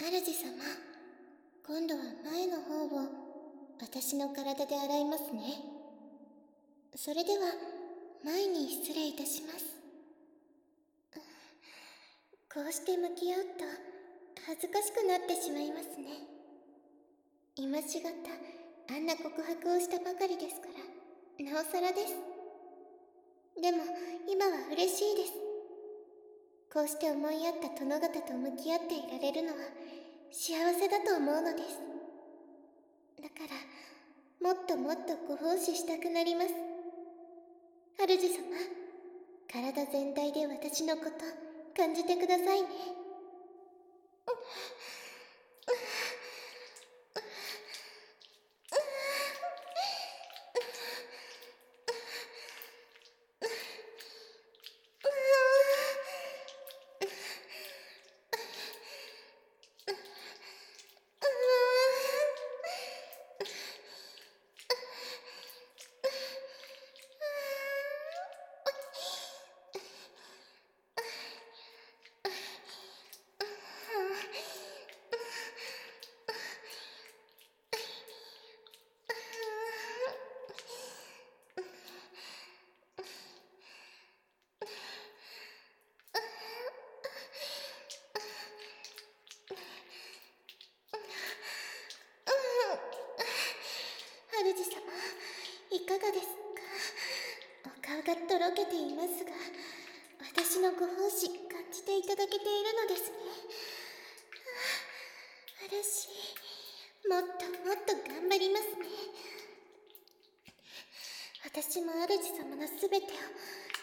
主様今度は前の方を私の体で洗いますね。それでは前に失礼いたします。こうして向き合うと恥ずかしくなってしまいますね。今しがたあんな告白をしたばかりですからなおさらです。でも今は嬉しいです。こうして思い合った殿方と向き合っていられるのは幸せだと思うのです。だからもっともっとご奉仕したくなります。主様体全体で私のこと感じてくださいね様いかがですとろけていますが私のご奉仕感じていただけているのですね。嬉しいもっともっと頑張りますね。私も主様のすべてを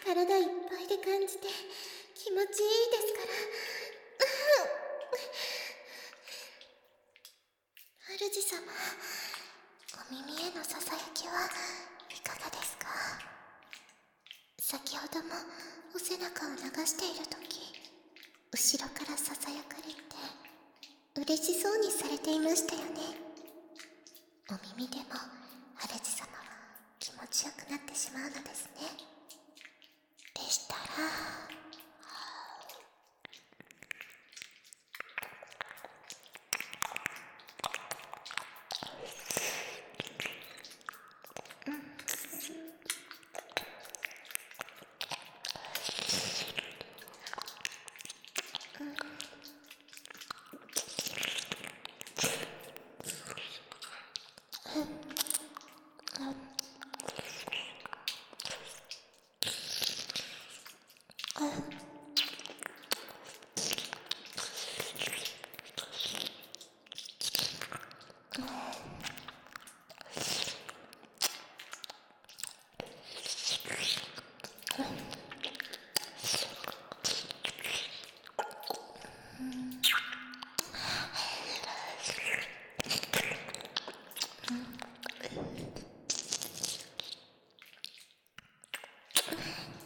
体いっぱいで感じて気持ちいいですから。主様お耳へのささやきはいかがですか？先ほどもお背中を流している時後ろからささやかれて嬉しそうにされていましたよね。お耳でも主様は気持ちよくなってしまうのですね。でしたら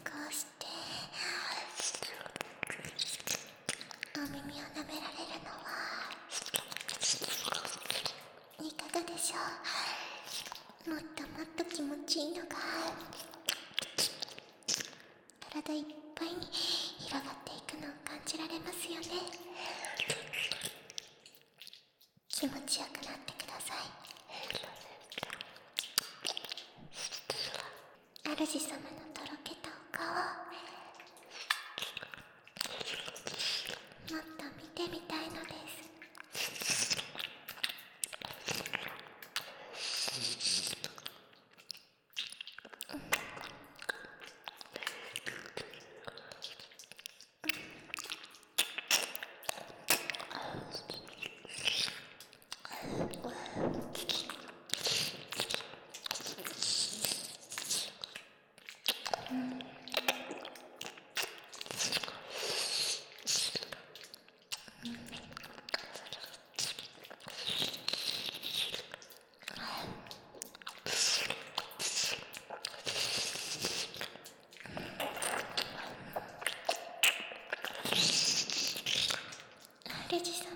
こうしてお耳を舐められるのはいかがでしょうもっともっと気持ちいいのが体いっぱいに広がっていくのを感じられますよね。気持ちよくなってください。主様のとろけたお顔もっと見てみたいのです主様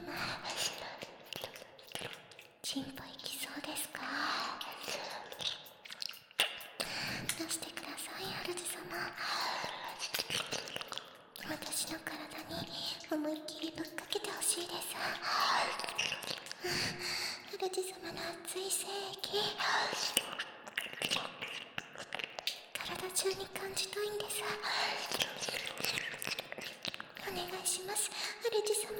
チンポいきそうですか？出してください主様。私の体に思いっきりぶっかけてほしいです。主様の熱い精液。体中に感じたいんです。お願いします主様。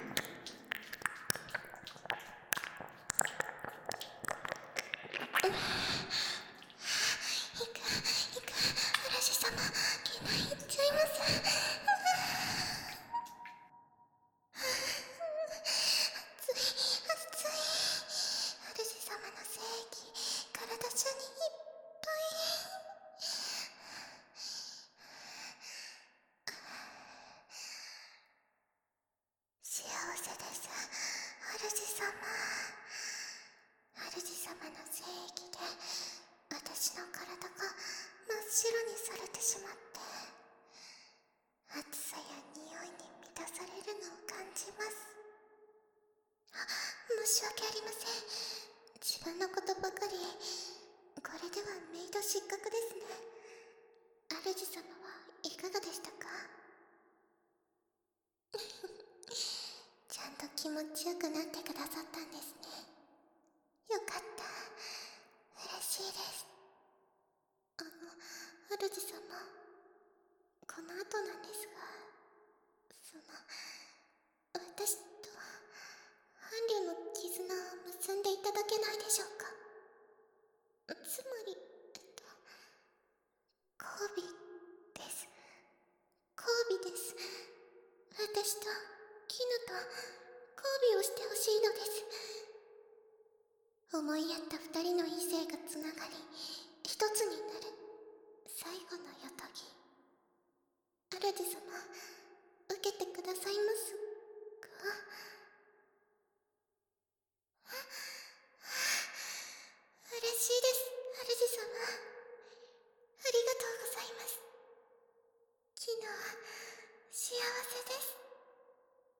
主様主様の精液で私の体が真っ白にされてしまって暑さや匂いに満たされるのを感じます。あ申し訳ありません。自分のことばかりこれではメイド失格ですね。主様はいかがでしたかちゃんと気持ちよくなってくださったんですね。よかった。嬉しいです。あの主様この後なんですがその私と伴侶の絆を結んでいただけないでしょうか。つまりえっと交尾です。交尾です。私と絹と交尾をしてほしいのです。思いやった二人の異性がつながり一つになる。最後のよとぎ。主様受けてくださいます。